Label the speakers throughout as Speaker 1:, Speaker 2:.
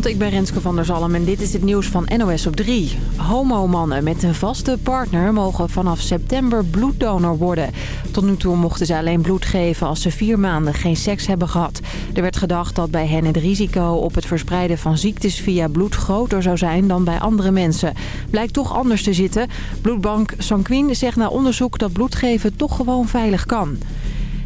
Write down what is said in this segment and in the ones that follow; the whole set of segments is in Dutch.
Speaker 1: ik ben Renske van der Zalm en dit is het nieuws van NOS op 3. Homo-mannen met een vaste partner mogen vanaf september bloeddonor worden. Tot nu toe mochten ze alleen bloed geven als ze vier maanden geen seks hebben gehad. Er werd gedacht dat bij hen het risico op het verspreiden van ziektes via bloed groter zou zijn dan bij andere mensen. Blijkt toch anders te zitten. Bloedbank Sanquin zegt na onderzoek dat bloedgeven toch gewoon veilig kan.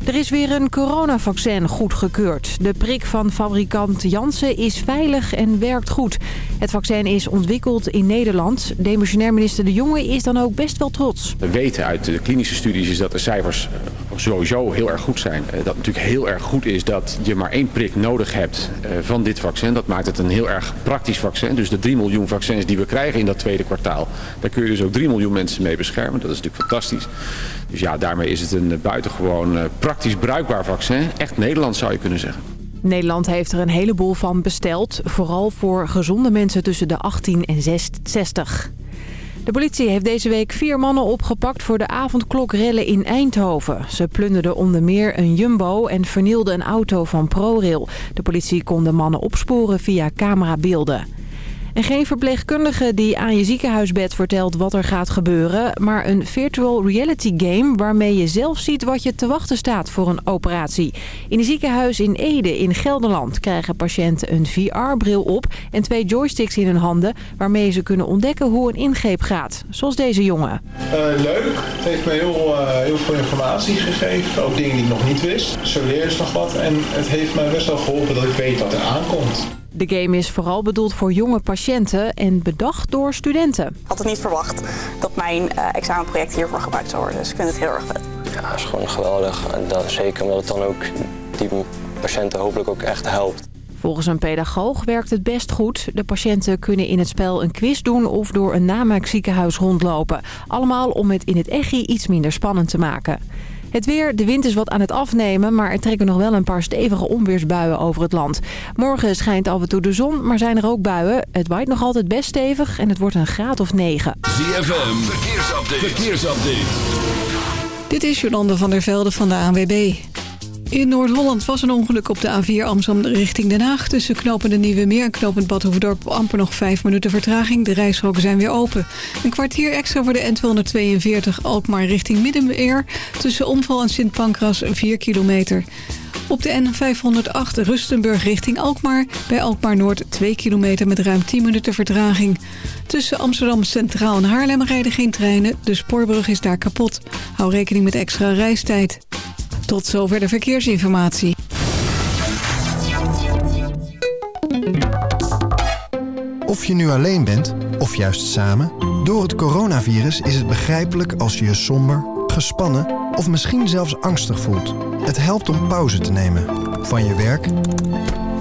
Speaker 1: Er is weer een coronavaccin goedgekeurd. De prik van fabrikant Janssen is veilig en werkt goed. Het vaccin is ontwikkeld in Nederland. Demissionair minister De Jonge is dan ook best wel trots.
Speaker 2: We weten uit de klinische studies is dat de cijfers sowieso heel erg goed zijn. Eh, dat natuurlijk heel erg goed is dat je maar één prik nodig hebt eh, van dit vaccin. Dat maakt het een heel erg praktisch vaccin. Dus de 3 miljoen vaccins die we krijgen in dat tweede kwartaal... daar kun je dus ook 3 miljoen mensen mee beschermen. Dat is natuurlijk fantastisch. Dus ja, daarmee is het een buitengewoon praktisch bruikbaar vaccin. Echt Nederland zou je kunnen zeggen.
Speaker 1: Nederland heeft er een heleboel van besteld. Vooral voor gezonde mensen tussen de 18 en 60. De politie heeft deze week vier mannen opgepakt voor de avondklokrellen in Eindhoven. Ze plunderden onder meer een jumbo en vernielden een auto van ProRail. De politie kon de mannen opsporen via camerabeelden. En geen verpleegkundige die aan je ziekenhuisbed vertelt wat er gaat gebeuren... maar een virtual reality game waarmee je zelf ziet wat je te wachten staat voor een operatie. In een ziekenhuis in Ede in Gelderland krijgen patiënten een VR-bril op... en twee joysticks in hun handen waarmee ze kunnen ontdekken hoe een ingreep gaat. Zoals deze jongen.
Speaker 3: Uh, leuk. Het heeft me heel, uh, heel veel informatie gegeven. Ook dingen die ik nog niet wist. Zo leer je nog wat. En het heeft mij best wel geholpen dat ik weet wat er aankomt.
Speaker 1: De game is vooral bedoeld voor jonge patiënten en bedacht door studenten. Ik
Speaker 4: had het niet verwacht dat mijn uh, examenproject hiervoor gebruikt zou worden. Dus ik vind het heel erg vet.
Speaker 5: Ja, het is gewoon geweldig. En dat, zeker omdat het dan ook die patiënten hopelijk ook echt helpt.
Speaker 1: Volgens een pedagoog werkt het best goed. De patiënten kunnen in het spel een quiz doen of door een namaakziekenhuis rondlopen. Allemaal om het in het echi iets minder spannend te maken. Het weer, de wind is wat aan het afnemen, maar er trekken nog wel een paar stevige onweersbuien over het land. Morgen schijnt af en toe de zon, maar zijn er ook buien. Het waait nog altijd best stevig en het wordt een graad of 9.
Speaker 6: ZFM, verkeersupdate. verkeersupdate.
Speaker 7: Dit is Jolande van der Velde van de ANWB. In Noord-Holland was een ongeluk op de A4 Amsterdam richting Den Haag. Tussen knopende Nieuwe Meer en knopend Badhoevedorp amper nog 5 minuten vertraging. De rijstroken zijn weer open. Een kwartier extra voor de N242 Alkmaar richting Middenmeer. Tussen Omval en Sint Pancras 4 kilometer. Op de N508 Rustenburg richting Alkmaar. Bij Alkmaar Noord 2 kilometer met ruim 10 minuten vertraging. Tussen Amsterdam Centraal en Haarlem rijden geen treinen. De spoorbrug is daar kapot. Hou rekening met extra reistijd. Tot zover de verkeersinformatie.
Speaker 8: Of je nu alleen bent, of juist samen... door het coronavirus is het begrijpelijk als je je somber, gespannen... of misschien zelfs angstig voelt. Het helpt om pauze te nemen. Van je werk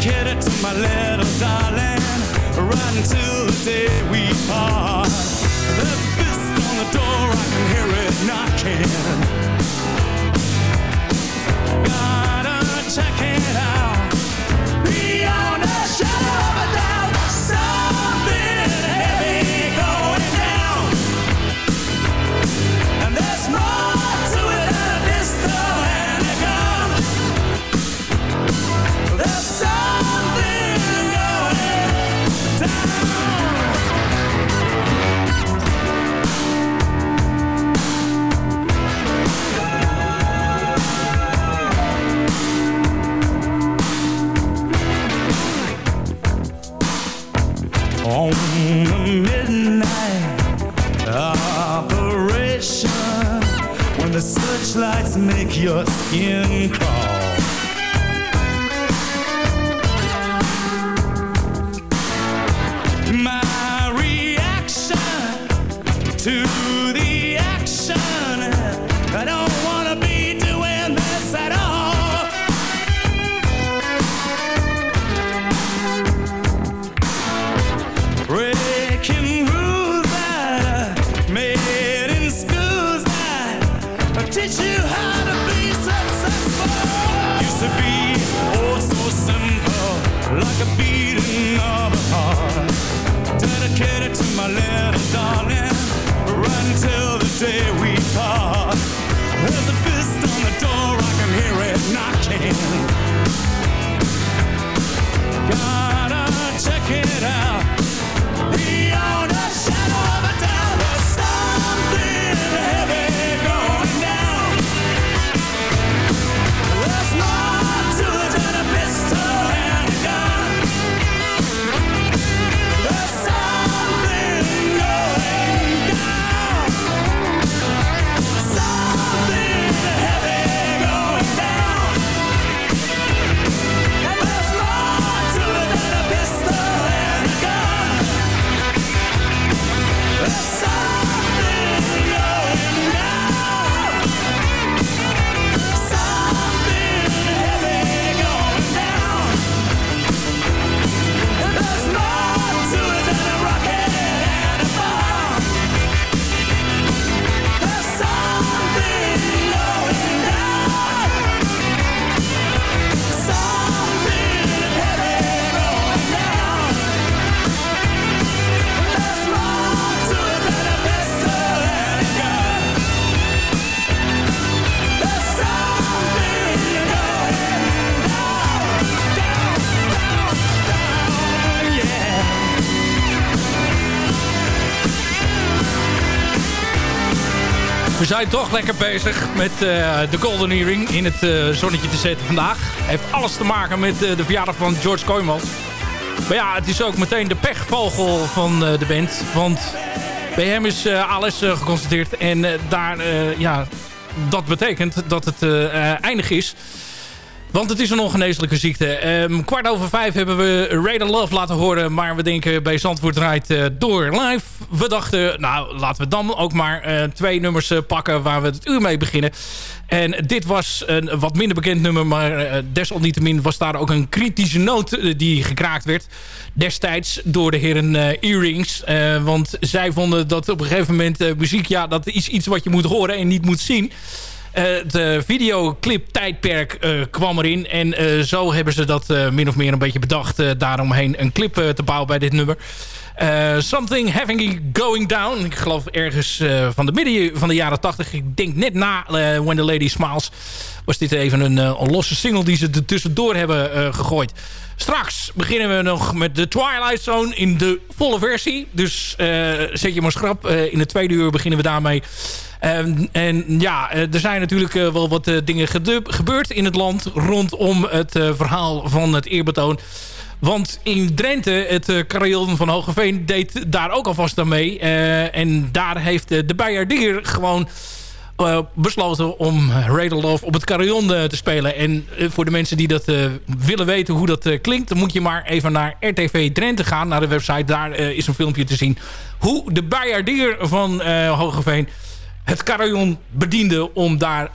Speaker 9: Dedicated to my little darling, right until the day we part. There's a fist on the door, I can hear it knocking.
Speaker 10: Zijn toch lekker bezig met eh, de Golden Earring in het eh, zonnetje te zetten vandaag. Heeft alles te maken met eh, de verjaardag van George Kooijmans. Maar ja, het is ook meteen de pechvogel van de band. Want bij hem is eh, geconstateerd. En daar, ja, dat betekent dat het eindig is. Want het is een ongeneeslijke ziekte. Ehm, kwart over vijf hebben we Radar Love laten horen. Maar we denken bij Zandvoort draait door live. We dachten, nou laten we dan ook maar eh, twee nummers eh, pakken waar we het uur mee beginnen. En dit was een wat minder bekend nummer. Maar eh, desalniettemin was daar ook een kritische noot die gekraakt werd. Destijds door de heren Earrings. Want zij vonden dat op een gegeven moment muziek... ja, dat is iets wat je moet horen en niet moet zien. Eh, de videoclip tijdperk kwam erin. En zo hebben ze dat min of meer een beetje bedacht. daaromheen een clip te bouwen bij dit nummer. Eh, something Having Going Down. Ik geloof ergens eh, van de midden van de jaren 80. Ik denk net na eh, When the Lady Smiles. Was dit even een, een losse single die ze er tussendoor hebben gegooid. Straks beginnen we nog met de Twilight Zone in de volle versie. Dus zet je maar schrap. In het tweede uur beginnen we daarmee. En ja, er zijn natuurlijk wel wat dingen gebeurd in het land... rondom het verhaal van het eerbetoon. Want in Drenthe, het uh, van Hogeveen... deed daar ook alvast aan mee. Eh, en daar heeft eh, de Bijaardier gewoon... besloten om Radar Love op het carillon te spelen. En voor de mensen die dat willen weten hoe dat klinkt... dan moet je maar even naar RTV Drenthe gaan, naar de website. Daar is een filmpje te zien hoe de Bijaardier van Hogeveen... het carillon bediende om daar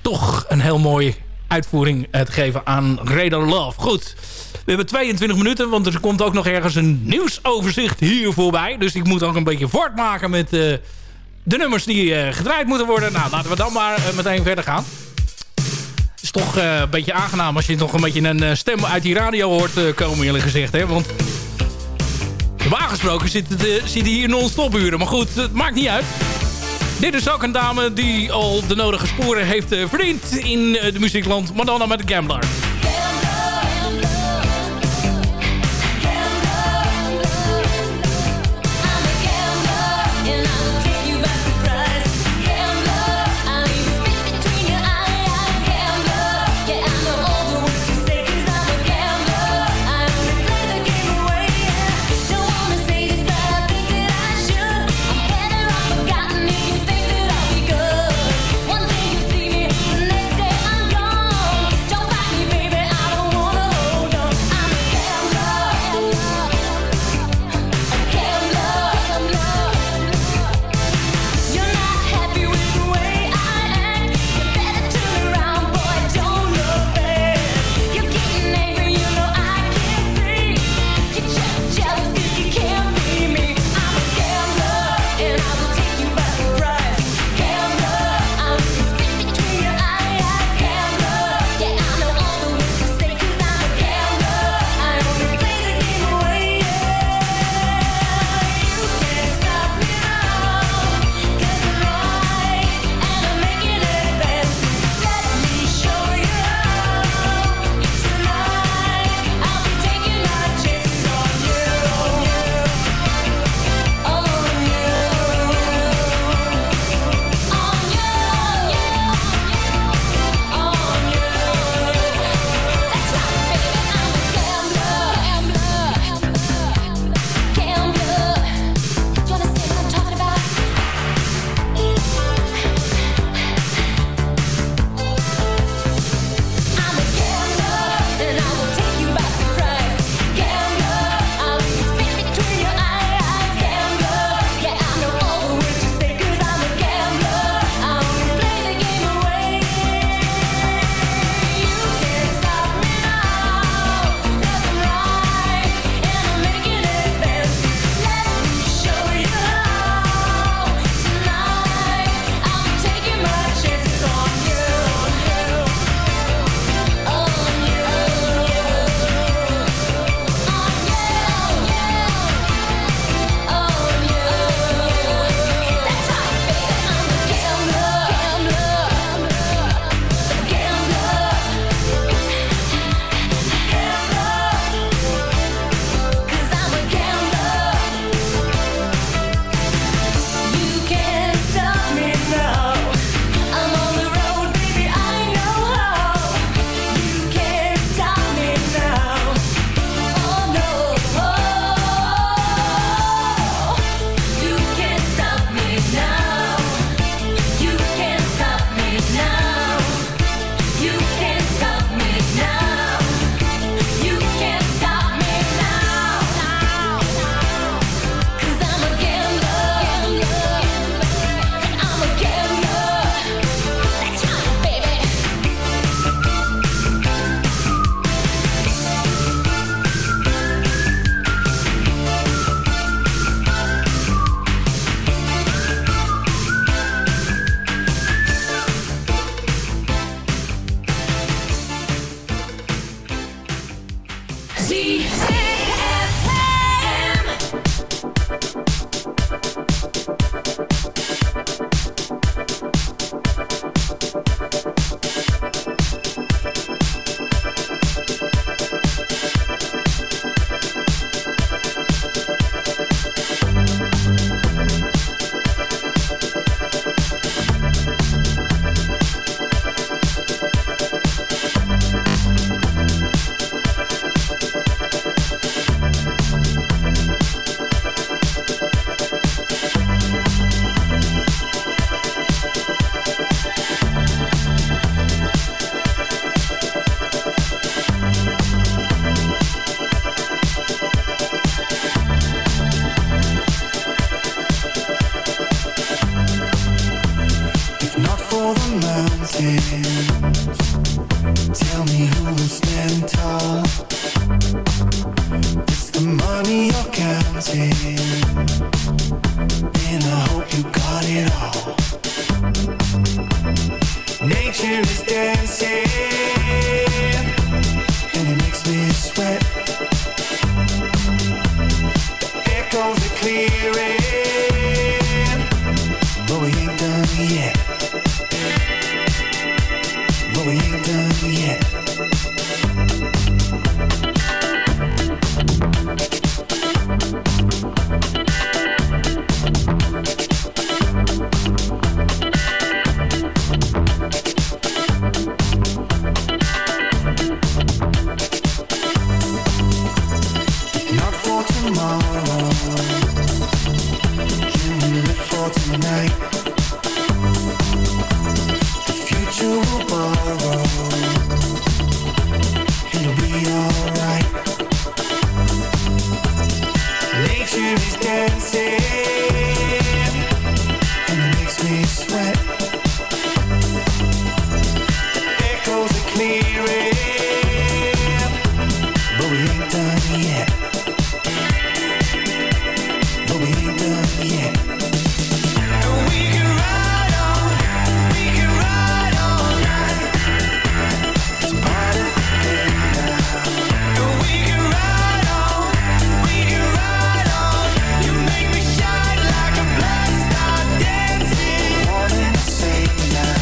Speaker 10: toch een heel mooi
Speaker 11: uitvoering te geven aan Greater Love. Goed, hebben 22 minuten, want er komt ook nog ergens een nieuwsoverzicht hier voorbij. Dus ik moet ook een beetje voortmaken met de nummers die gedraaid moeten worden. Nou, laten we dan maar meteen verder gaan is toch een beetje aangenaam als je nog een beetje een stem uit die radio hoort komen, eerlijk gezegd. Hè? Want Normaal gesproken zit, het, zit hier non-stop uren. Maar goed, het maakt niet uit. Dit is ook een dame die al de nodige sporen heeft verdiend in de muziekland. Madonna met de Gambler.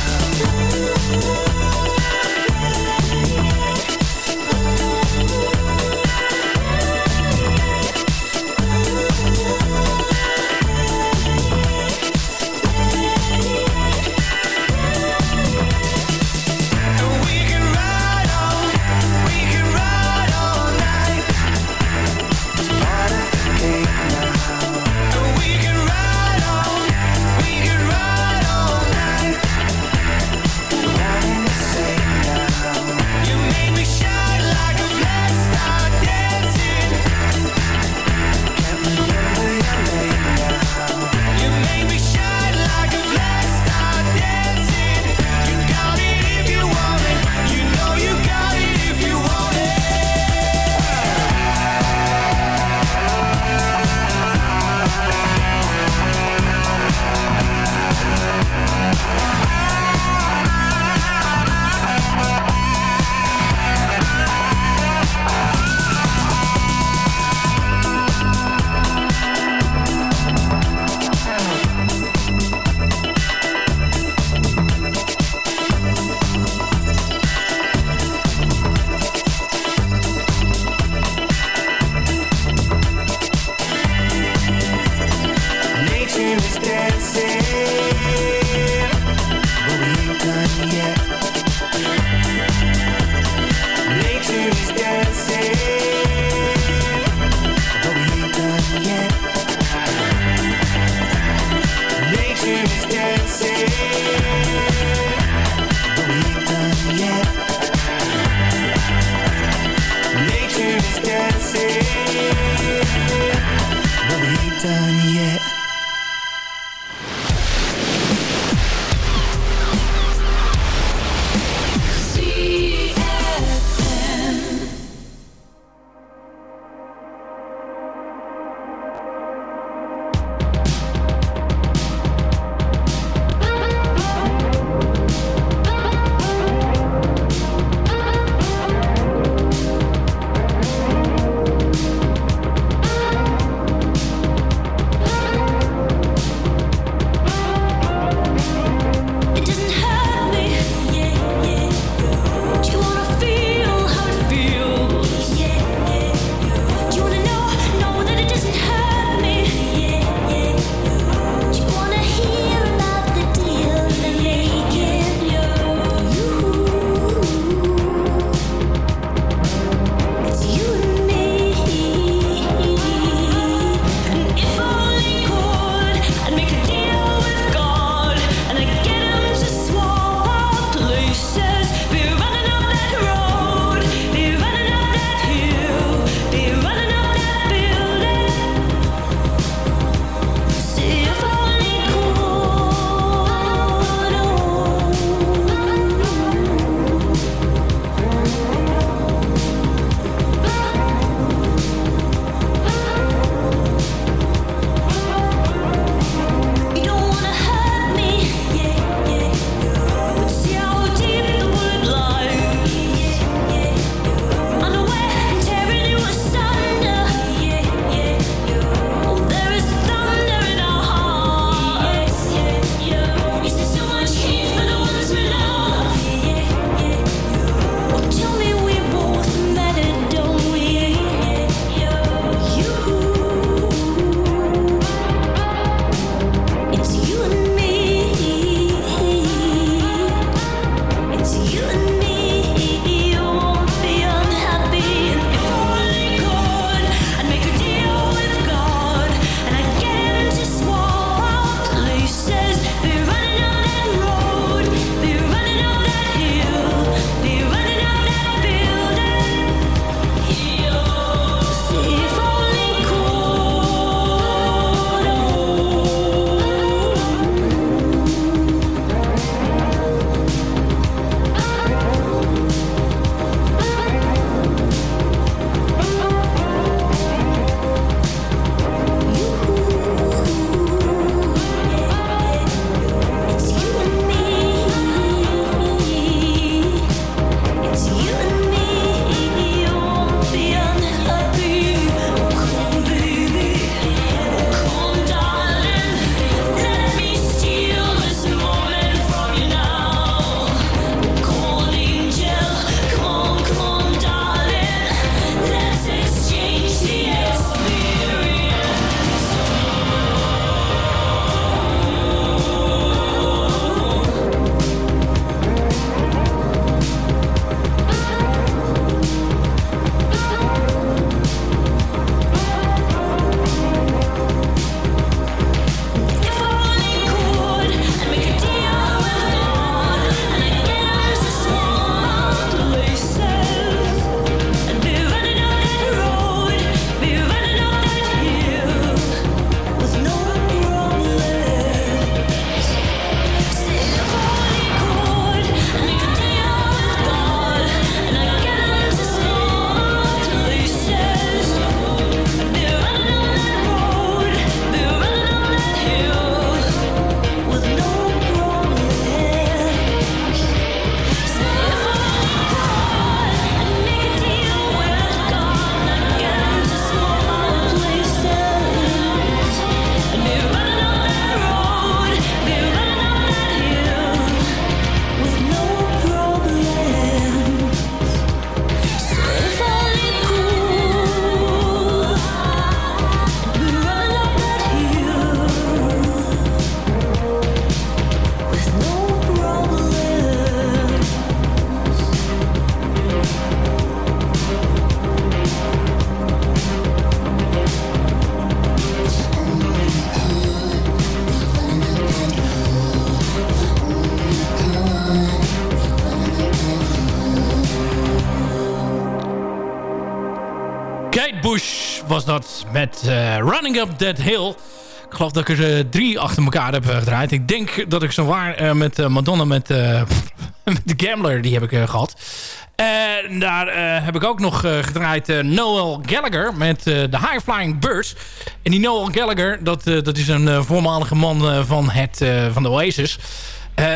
Speaker 12: Now. done yet.
Speaker 10: Met uh, Running Up That Hill. Ik geloof dat ik er drie achter elkaar heb gedraaid. Ik denk dat ik zo waar met Madonna met, met The Gambler, die heb ik gehad. En daar heb ik ook nog gedraaid Noel Gallagher met de High Flying Birds. En die Noel Gallagher, dat, dat is een voormalige man van, het, van de Oasis...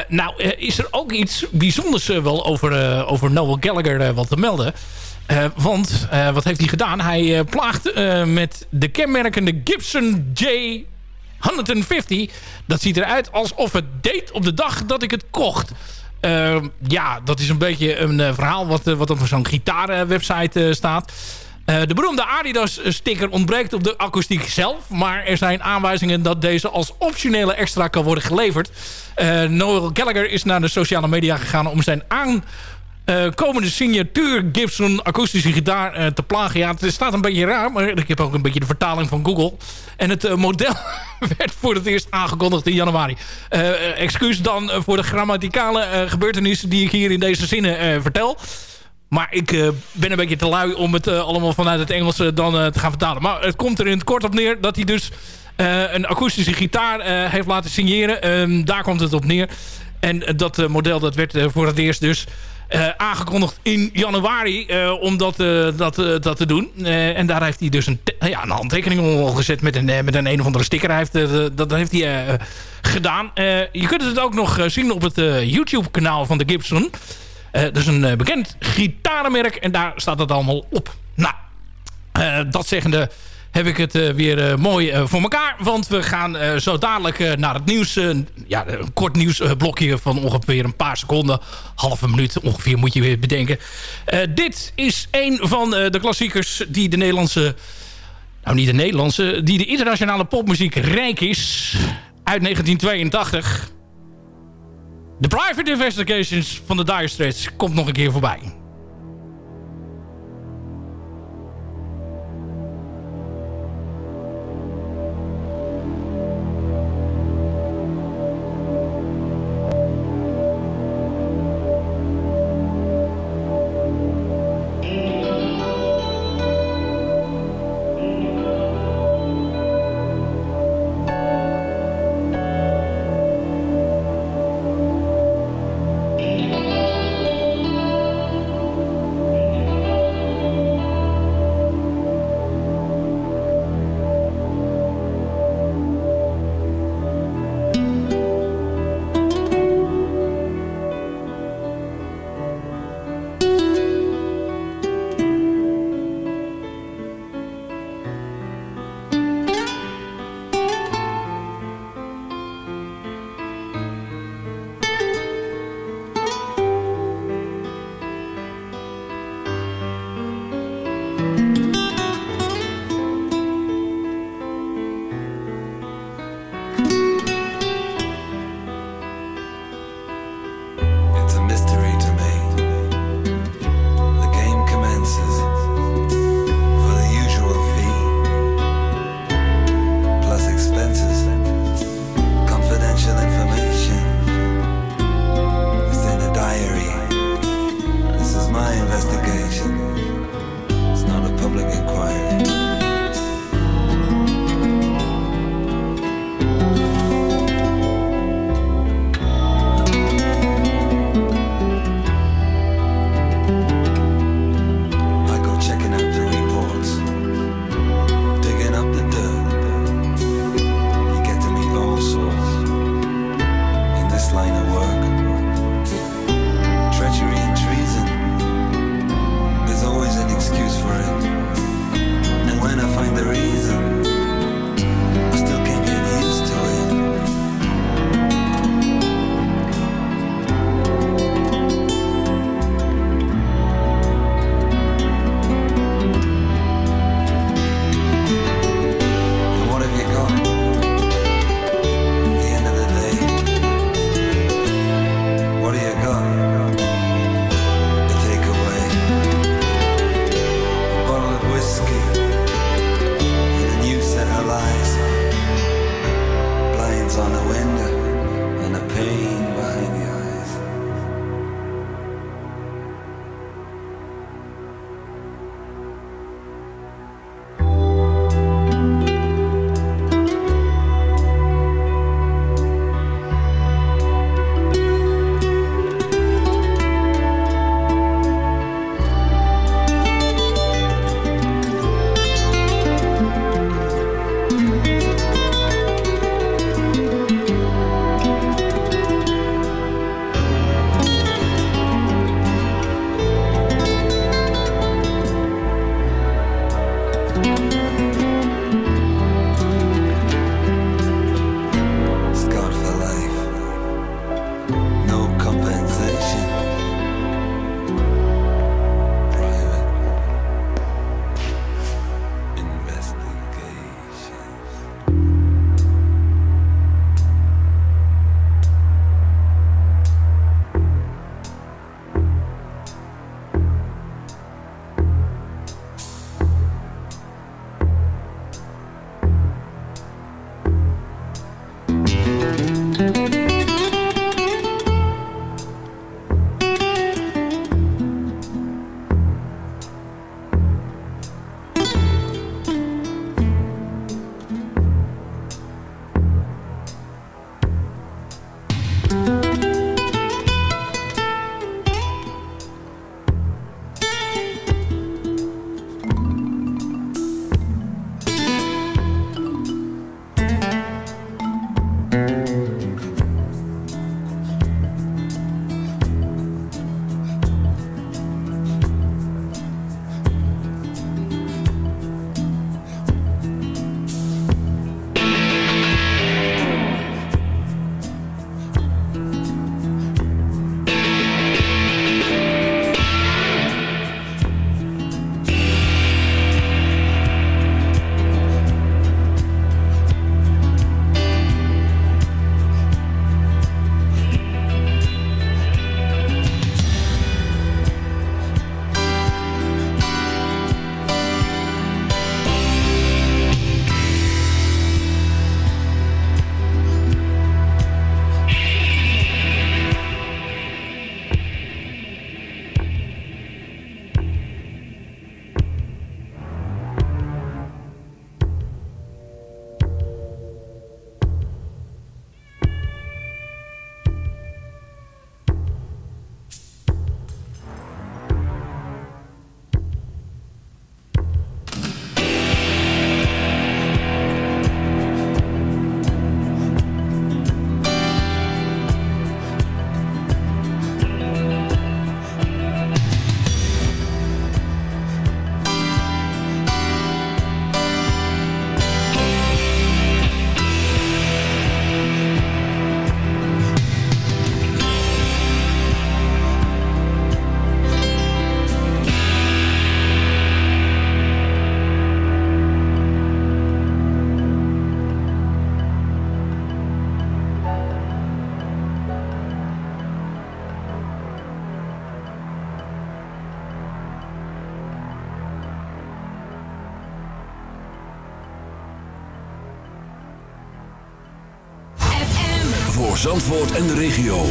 Speaker 10: Nou, is er ook iets bijzonders wel over, over Noel Gallagher wat te melden. Want wat heeft hij gedaan? Hij plaagt met de kenmerkende Gibson J 150. Dat ziet eruit alsof het deed op de dag dat ik het kocht. ja, dat is een beetje een verhaal wat, wat op zo'n gitaarwebsite staat. Uh, de beroemde Adidas-sticker ontbreekt op de akoestiek zelf. Maar er zijn aanwijzingen dat deze als optionele extra kan worden geleverd. Uh, Noel Gallagher is naar de sociale media gegaan om zijn aankomende uh, signatuur Gibson akoestische gitaar uh, te plagen. Ja, het staat een beetje raar, maar ik heb ook een beetje de vertaling van Google. En het uh, model werd voor het eerst aangekondigd in januari. excuus dan voor de grammaticale gebeurtenissen die ik hier in deze zinnen vertel. Maar ik ben een beetje te lui om het allemaal vanuit het Engels dan te gaan vertalen. Maar het komt er in het kort op neer dat hij dus een akoestische gitaar heeft laten signeren. Ehm, daar komt het op neer. En dat model dat werd voor het eerst dus aangekondigd in januari om dat, dat, dat te doen. en daar heeft hij dus een, ja, een handtekening onder gezet met een, met een een of andere sticker. Heeft, dat heeft hij gedaan. je kunt het ook nog zien op het YouTube kanaal van de Gibson. Dat is een bekend gitarenmerk en daar staat het allemaal op. Nou, dat zeggende heb ik het weer mooi voor elkaar. Want we gaan zo dadelijk naar het nieuws. ja, een kort nieuwsblokje van ongeveer een paar seconden. Halve minuut ongeveer moet je weer bedenken. dit is een van de klassiekers die de Nederlandse... Nou, niet de Nederlandse. Die de internationale popmuziek rijk is. Uit 1982. De Private Investigations van de Dire Straits komt nog een keer voorbij.
Speaker 6: Zandvoort en de regio.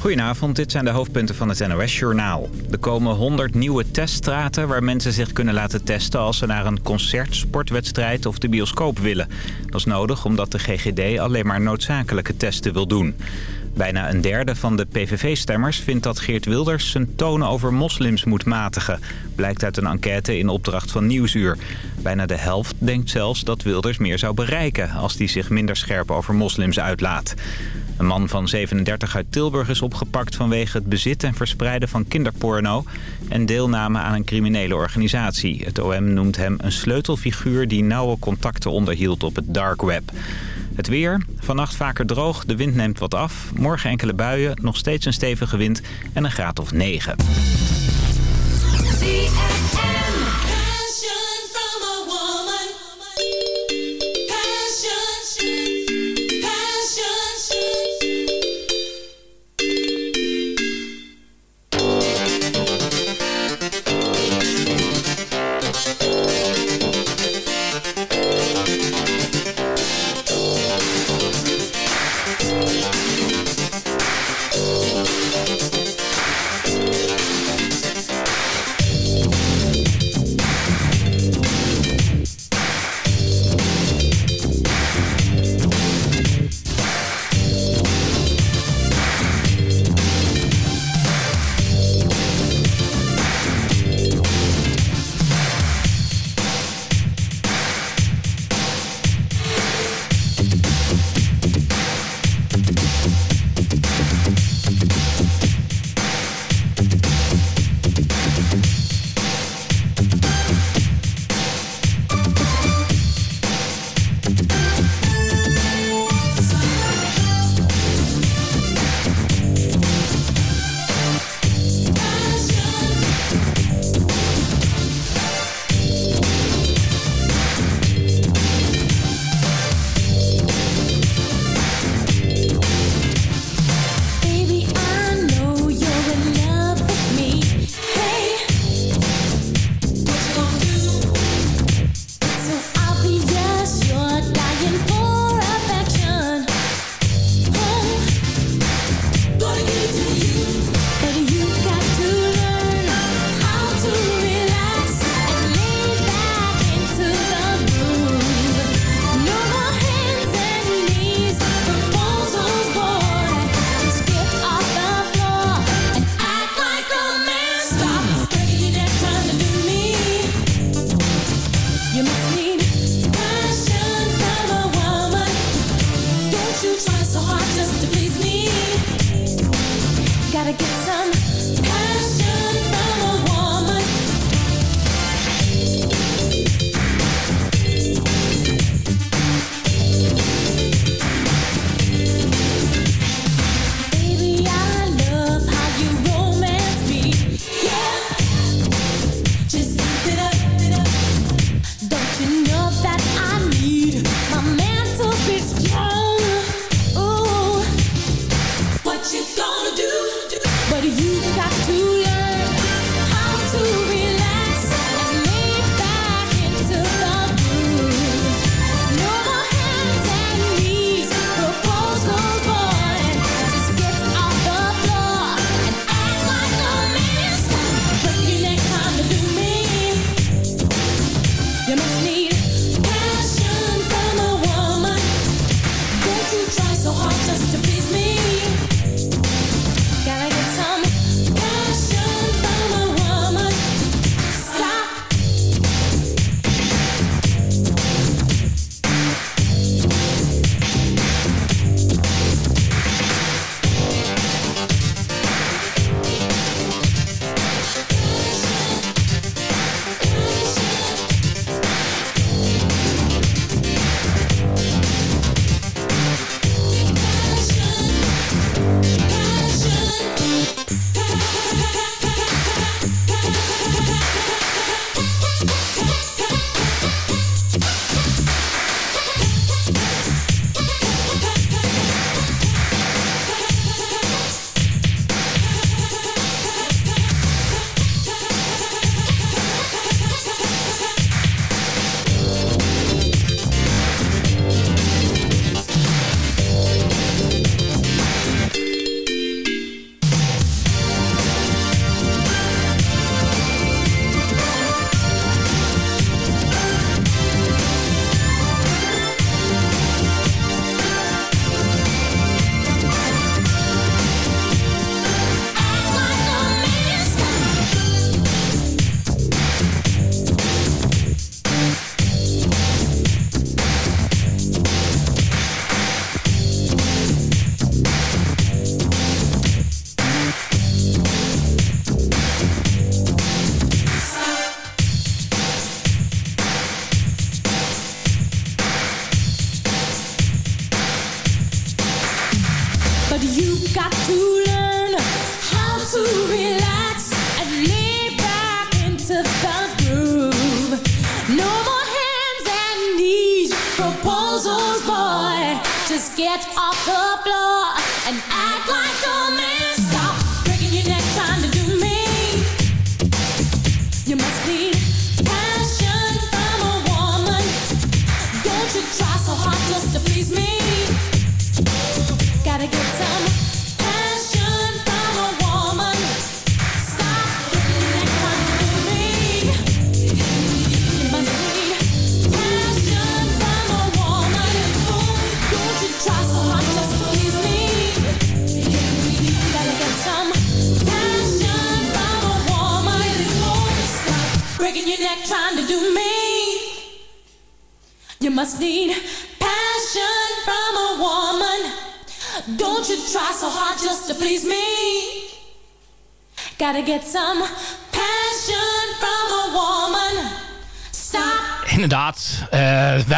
Speaker 13: Goedenavond, dit zijn de hoofdpunten van het NOS-journaal. Er komen 100 nieuwe teststraten waar mensen zich kunnen laten testen... als ze naar een concert, sportwedstrijd of de bioscoop willen. Dat is nodig omdat de GGD alleen maar noodzakelijke testen wil doen. Bijna een derde van de PVV-stemmers vindt dat Geert Wilders zijn tonen over moslims moet matigen. Blijkt uit een enquête in opdracht van Nieuwsuur. Bijna de helft denkt zelfs dat Wilders meer zou bereiken als hij zich minder scherp over moslims uitlaat. Een man van 37 uit Tilburg is opgepakt vanwege het bezit en verspreiden van kinderporno en deelname aan een criminele organisatie. Het OM noemt hem een sleutelfiguur die nauwe contacten onderhield op het dark web. Het weer, vannacht vaker droog, de wind neemt wat af. Morgen enkele buien, nog steeds een stevige wind en een graad of 9.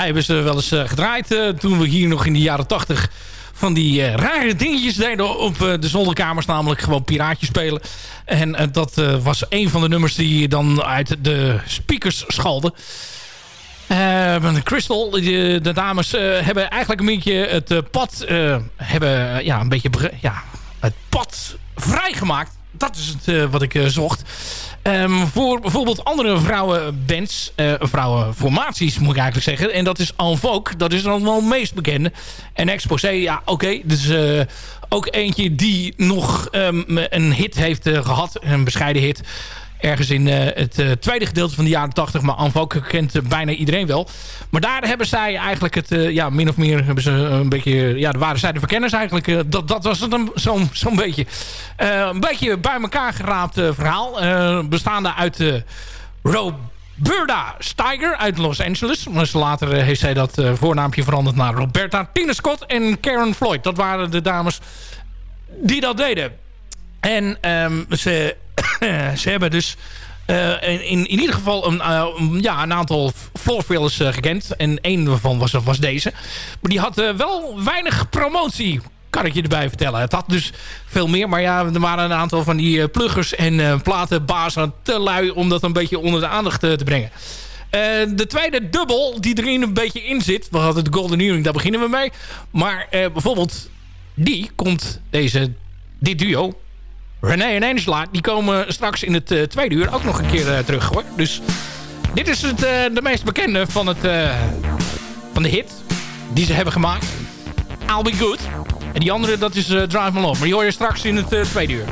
Speaker 10: Hebben ze wel eens eh, gedraaid eh, toen we hier nog in de jaren tachtig van die eh, rare dingetjes deden op de zolderkamers, namelijk gewoon piraatjes spelen. En dat was een van de nummers die dan uit de speakers schalden. Eh, Crystal, de, de dames hebben eigenlijk een beetje het pad, hebben, ja, een beetje ja, het pad vrijgemaakt. Dat is het eh, wat ik eh, zocht. Ehm, voor bijvoorbeeld andere vrouwenbands, eh vrouwenformaties moet ik eigenlijk zeggen. En dat is En dat is dan wel het meest bekende. En Exposé, ja oké, dus eh, ook eentje die nog ehm, een hit heeft eh, gehad, een bescheiden hit. Ergens in eh, het eh, tweede gedeelte van de jaren 80. Maar En Vogue kent eh, bijna iedereen wel. Maar daar hebben zij eigenlijk het... ja, min of meer hebben ze een beetje... Ja, waren zij de verkenners eigenlijk. dat, dat was het zo'n zo'n beetje. Een beetje bij elkaar geraapt verhaal. bestaande uit... eh Roberta Steiger uit Los Angeles. Later heeft zij dat voornaampje veranderd naar Roberta. Tina Scott en Karen Floyd. Dat waren de dames die dat deden. En ehm, ze, ze hebben dus eh, in, in, ieder geval een, eh, ja, een aantal floorfillers eh, gekend. En één daarvan was, was deze. Maar die had eh, wel weinig promotie. Kan ik je erbij vertellen. Het had dus veel meer. Maar ja, er waren een aantal van die eh, pluggers en eh, platenbazen te lui om dat een beetje onder de aandacht eh, te brengen. Eh, de tweede dubbel die erin een beetje in zit. We hadden de Golden Earring, daar beginnen we mee. Maar eh, bijvoorbeeld die komt, deze, dit duo, René en Angela, die komen straks in het eh, tweede uur ook nog een keer eh, terug hoor. Dus dit is het, eh, de meest bekende van, het, van de hit die ze hebben gemaakt. I'll Be Good. En die andere, dat is Drive Me Love. Maar die hoor je straks in het tweede uur.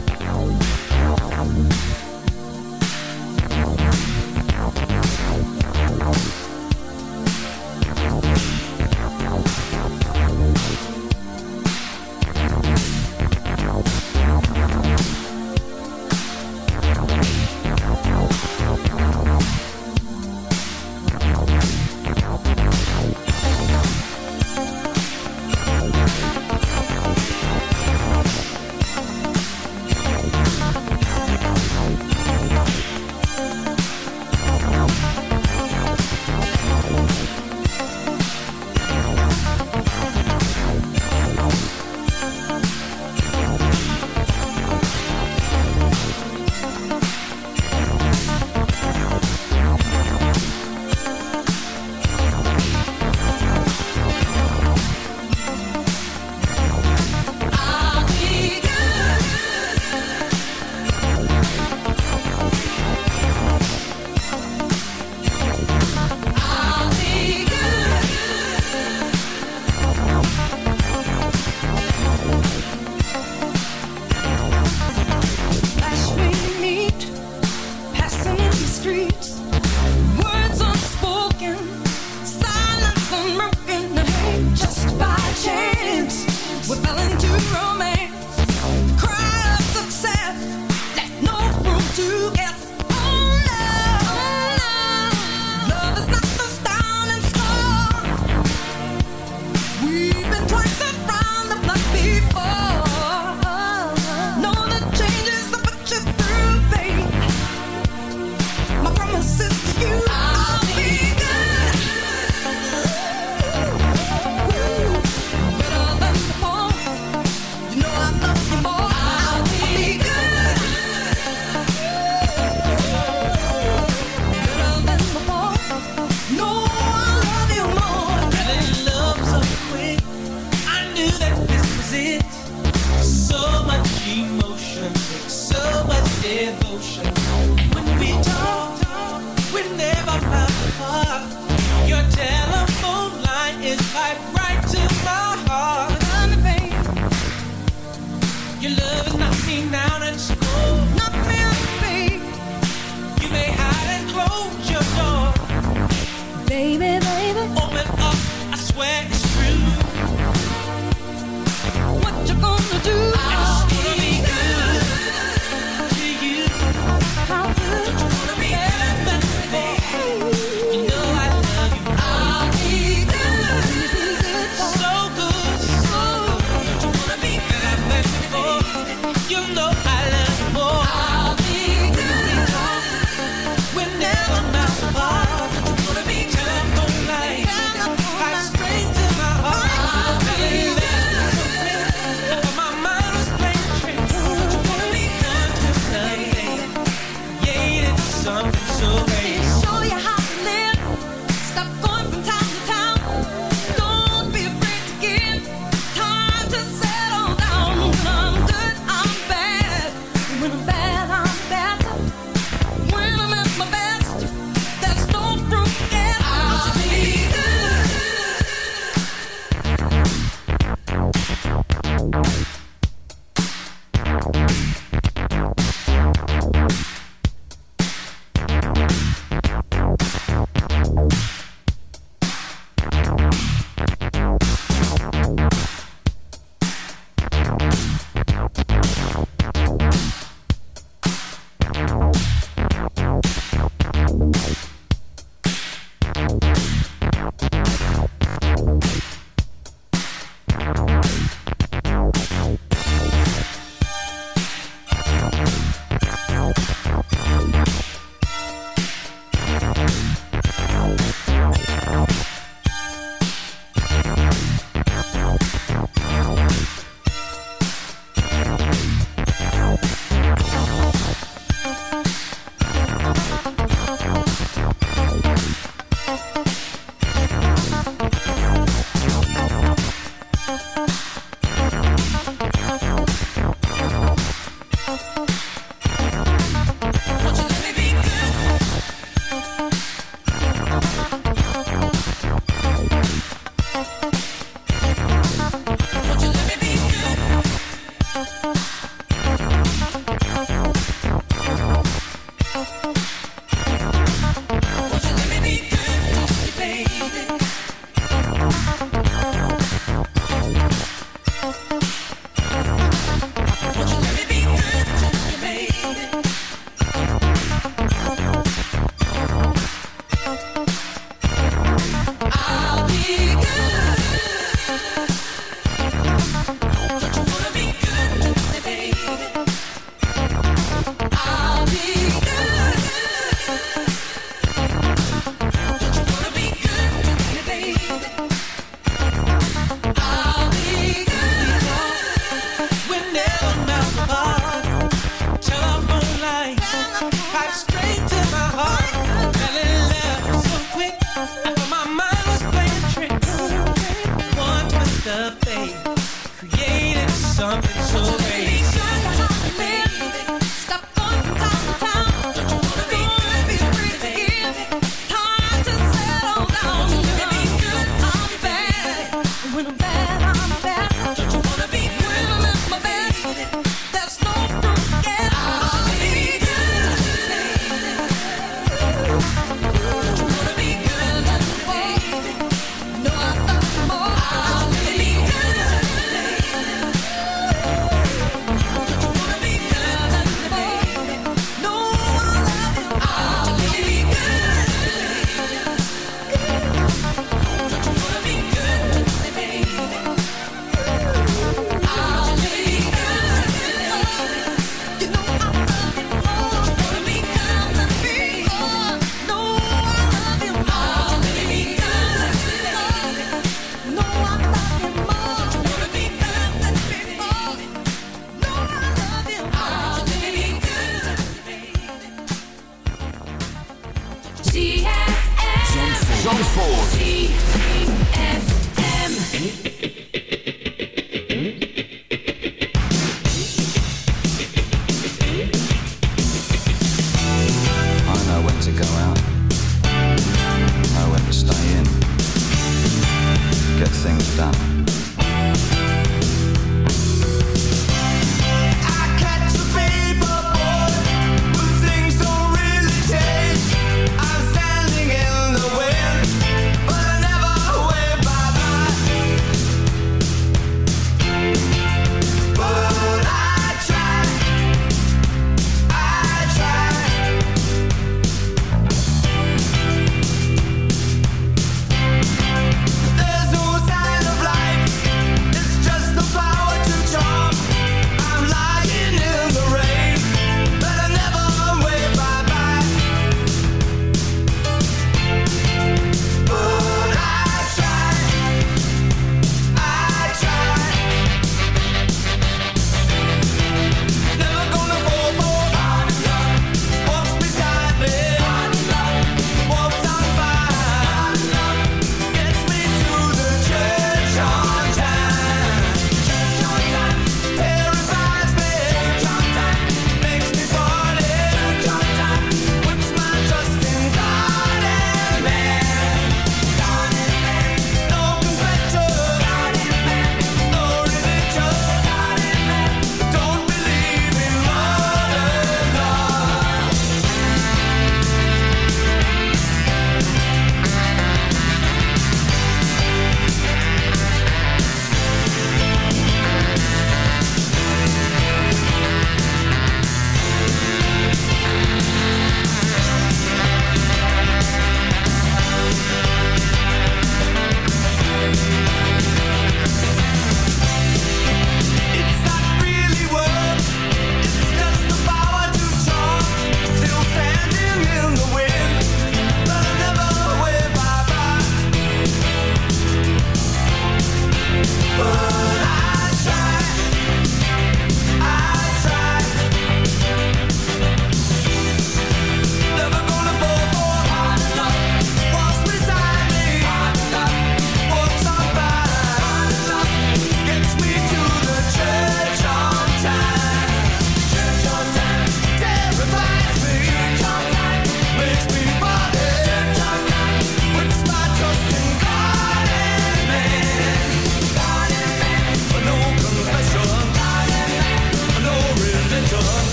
Speaker 14: Something so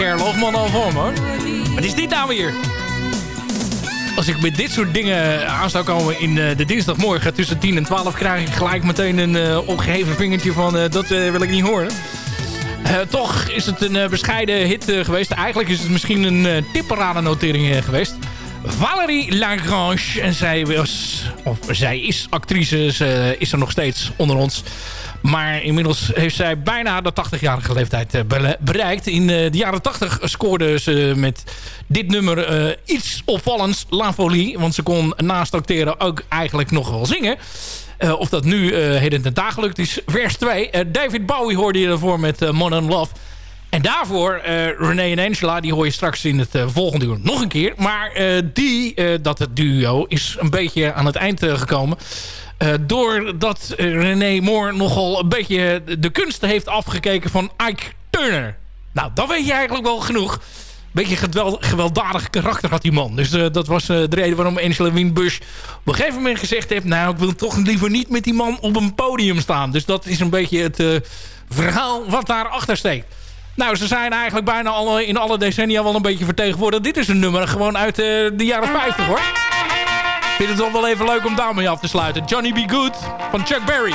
Speaker 10: Ger Lofman al voor me hoor. Wat is dit nou weer? Als ik met dit soort dingen aan zou komen in eh, de dinsdagmorgen tussen 10 en 12... krijg ik gelijk meteen een eh, opgeheven vingertje van eh, dat wil ik niet horen. Toch is het een bescheiden hit geweest. Eigenlijk is het misschien een tipparade-notering eh, geweest. Valerie Lagrange. En zij was, of zij is actrice, ze is er nog steeds onder ons. Maar inmiddels heeft zij bijna de 80-jarige leeftijd eh, bereikt. In eh, de jaren 80 scoorde ze met dit nummer eh, iets opvallends, La Folie. Want ze kon naast acteren ook eigenlijk nog wel zingen. Of dat nu eh heden ten dagen lukt is vers 2. Eh, David Bowie hoorde je ervoor met Modern Love. En daarvoor uh, René en Angela, die hoor je straks in het uh, volgende uur nog een keer. Maar uh, die, uh, dat het duo, is een beetje aan het eind uh, gekomen. doordat René Moore nogal een beetje de kunsten heeft afgekeken van Ike Turner. Nou, dan weet je eigenlijk wel genoeg. Beetje geweld, gewelddadig karakter had die man. Dus dat was de reden waarom Angela Winbush op een gegeven moment gezegd heeft... nou, ik wil toch liever niet met die man op een podium staan. Dus dat is een beetje het verhaal wat daarachter steekt. Nou, ze zijn eigenlijk bijna alle, in alle decennia wel een beetje vertegenwoordigd. Dit is een nummer gewoon uit de jaren 50 hoor. Vind het toch wel even leuk om daarmee af te sluiten. Johnny B. Good van Chuck Berry.